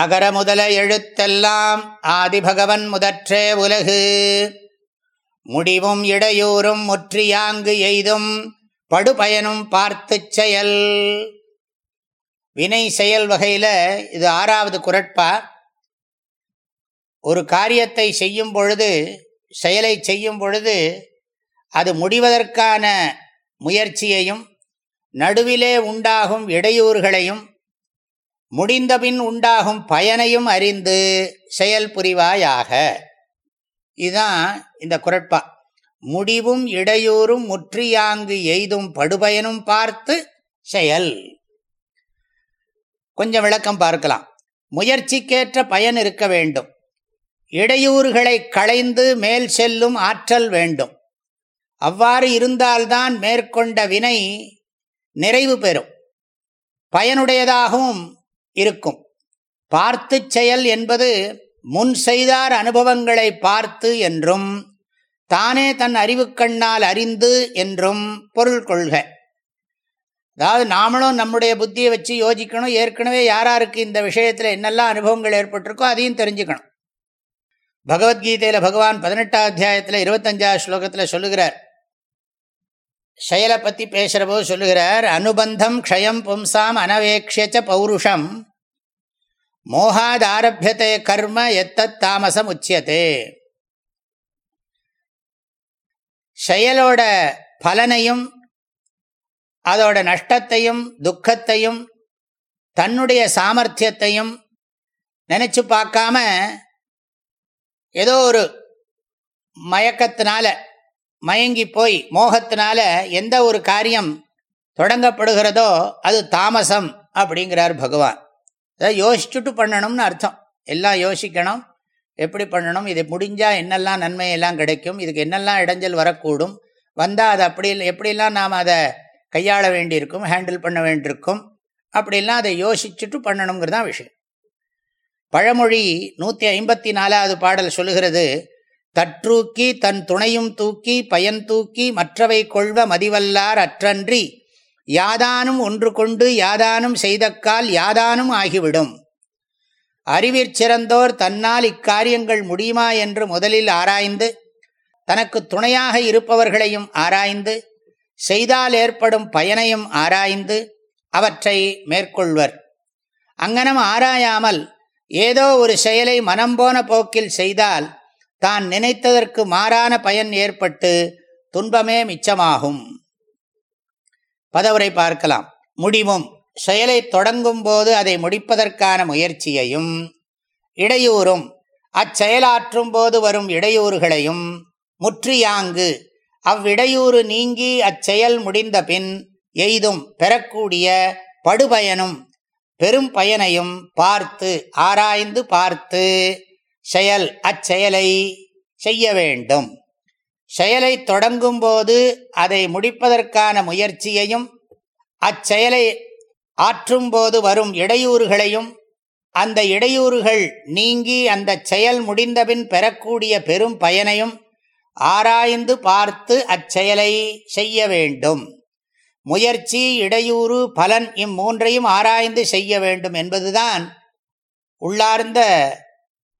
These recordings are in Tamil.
அகர முதல எழுத்தெல்லாம் ஆதிபகவன் முதற்றே உலகு. முடிவும் இடையூறும் முற்றியாங்கு எய்தும் படுபயனும் பார்த்து செயல். வினை செயல் வகையில் இது ஆறாவது குரட்பா. ஒரு காரியத்தை செய்யும் பொழுது செயலை செய்யும் பொழுது அது முடிவதற்கான முயற்சியையும் நடுவிலே உண்டாகும் இடையூறுகளையும் முடிந்தபின் உண்டாகும் பயனையும் அறிந்து செயல் புரிவாயாக. இதுதான் இந்த குரட்பா. முடிவும் இடையூறும் முற்றியாங்கு எய்தும் படுபயனும் பார்த்து செயல். கொஞ்சம் விளக்கம் பார்க்கலாம். முயற்சிக்கேற்ற பயன் இருக்க வேண்டும். இடையூறுகளை களைந்து மேல் செல்லும் ஆற்றல் வேண்டும். அவ்வாறு இருந்தால்தான் மேற்கொண்ட வினை நிறைவு பெறும். பயனுடையதாகவும் இருக்கும். பார்த்து செயல் என்பது முன் செய்தார் அனுபவங்களை பார்த்து என்றும் தானே தன் அறிவுக்கண்ணால் அறிந்து என்றும் பொருள் கொள்க. அதாவது நாமளும் நம்முடைய புத்தியை வச்சு யோசிக்கணும். ஏற்கனவே யாராருக்கு இந்த விஷயத்தில் என்னெல்லாம் அனுபவங்கள் ஏற்பட்டிருக்கோ அதையும் தெரிஞ்சுக்கணும். பகவத்கீதையில் பகவான் பதினெட்டாம் அத்தியாயத்தில் இருபத்தஞ்சாவது ஸ்லோகத்தில் சொல்லுகிறார் செயலை பற்றி பேசுகிற போது சொல்லுகிறார் அனுபந்தம் க்ஷயம் பும்சாம் அனவேக்ஷச்ச பௌருஷம். மோகாத் ஆரம்பியத்தை கர்ம எத்தத் தாமசம் உச்சியத்தே செயலோட பலனையும் அதோட நஷ்டத்தையும் துக்கத்தையும் தன்னுடைய சாமர்த்தியத்தையும் நினச்சி பார்க்காம ஏதோ ஒரு மயக்கத்தினால மயங்கி போய் மோகத்தினால எந்த ஒரு காரியம் தொடங்கப்படுகிறதோ அது தாமசம் அப்படிங்கிறார் பகவான். அதை யோசிச்சுட்டு பண்ணணும்னு அர்த்தம். எல்லாம் யோசிக்கணும். எப்படி பண்ணணும்? இது முடிஞ்சால் என்னெல்லாம் நன்மையெல்லாம் கிடைக்கும்? இதுக்கு என்னெல்லாம் இடைஞ்சல் வரக்கூடும்? வந்தால் அது அப்படி எப்படிலாம் நாம் அதை கையாள வேண்டியிருக்கும் ஹேண்டில் பண்ண வேண்டியிருக்கும்? அப்படிலாம் அதை யோசிச்சுட்டு பண்ணணுங்கிறது தான் விஷயம். பழமொழி நூற்றி ஐம்பத்தி நாலாவது பாடல் சொல்லுகிறது தற்றூக்கி தன் துணையும் தூக்கி பயன் தூக்கி மற்றவை கொள்வ மதிவல்லார் அற்றன்றி யாதானும் ஒன்று கொண்டு யாதானும் செய்தக்கால் யாதானும் ஆகிவிடும். அறிவிற் சிறந்தோர் தன்னால் இக்காரியங்கள் முடியுமா என்று முதலில் ஆராய்ந்து தனக்கு துணையாக இருப்பவர்களையும் ஆராய்ந்து செய்தால் ஏற்படும் பயனையும் ஆராய்ந்து அவற்றை மேற்கொள்வர். அங்கனம் ஆராயாமல் ஏதோ ஒரு செயலை மனம் போன போக்கில் செய்தால் தான் நினைத்ததற்கு மாறான பயன் ஏற்பட்டு துன்பமே மிச்சமாகும். பதவுரை பார்க்கலாம். முடிவும். செயலை தொடங்கும் போது அதை முடிப்பதற்கான முயற்சியையும் இடையூறும் அச்செயலாற்றும் போது வரும் இடையூறுகளையும் முற்றியாங்கு அவ்விடையூறு நீங்கி அச்செயல் முடிந்த பின் எய்தும் பெறக்கூடிய படுபயனும் பெரும் பயனையும் பார்த்து ஆராய்ந்து பார்த்து செயல் அச்செயலை செய்ய வேண்டும். செயலை தொடங்கும் போது அதை முடிப்பதற்கான முயற்சியையும் அச்செயலை ஆற்றும் போது வரும் இடையூறுகளையும் அந்த இடையூறுகள் நீங்கி அந்த செயல் முடிந்தபின் பெறக்கூடிய பெரும் பயனையும் ஆராய்ந்து பார்த்து அச்செயலை செய்ய வேண்டும். முயற்சி இடையூறு பலன் இம்மூன்றையும் ஆராய்ந்து செய்ய வேண்டும் என்பதுதான் உள்ளார்ந்த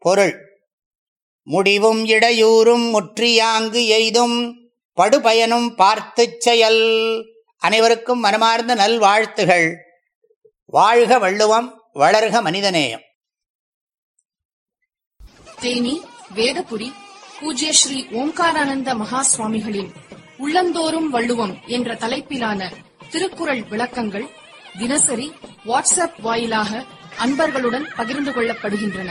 பொருள். முடிவும் இடையூறும் முற்றியாங்கு எய்தும் படுபயனும் பார்த்து செயல். அனைவருக்கும் மனமார்ந்த நல்வாழ்த்துகள். வாழ்க வள்ளுவம் வளர்க மனிதநேயம். தேனி வேதபுடி பூஜ்ய ஸ்ரீ ஓம்காரானந்த மகா சுவாமிகளின் உள்ளந்தோறும் வள்ளுவம் என்ற தலைப்பிலான திருக்குறள் விளக்கங்கள் தினசரி வாட்ஸ்அப் வாயிலாக அன்பர்களுடன் பகிர்ந்து கொள்ளப்படுகின்றன.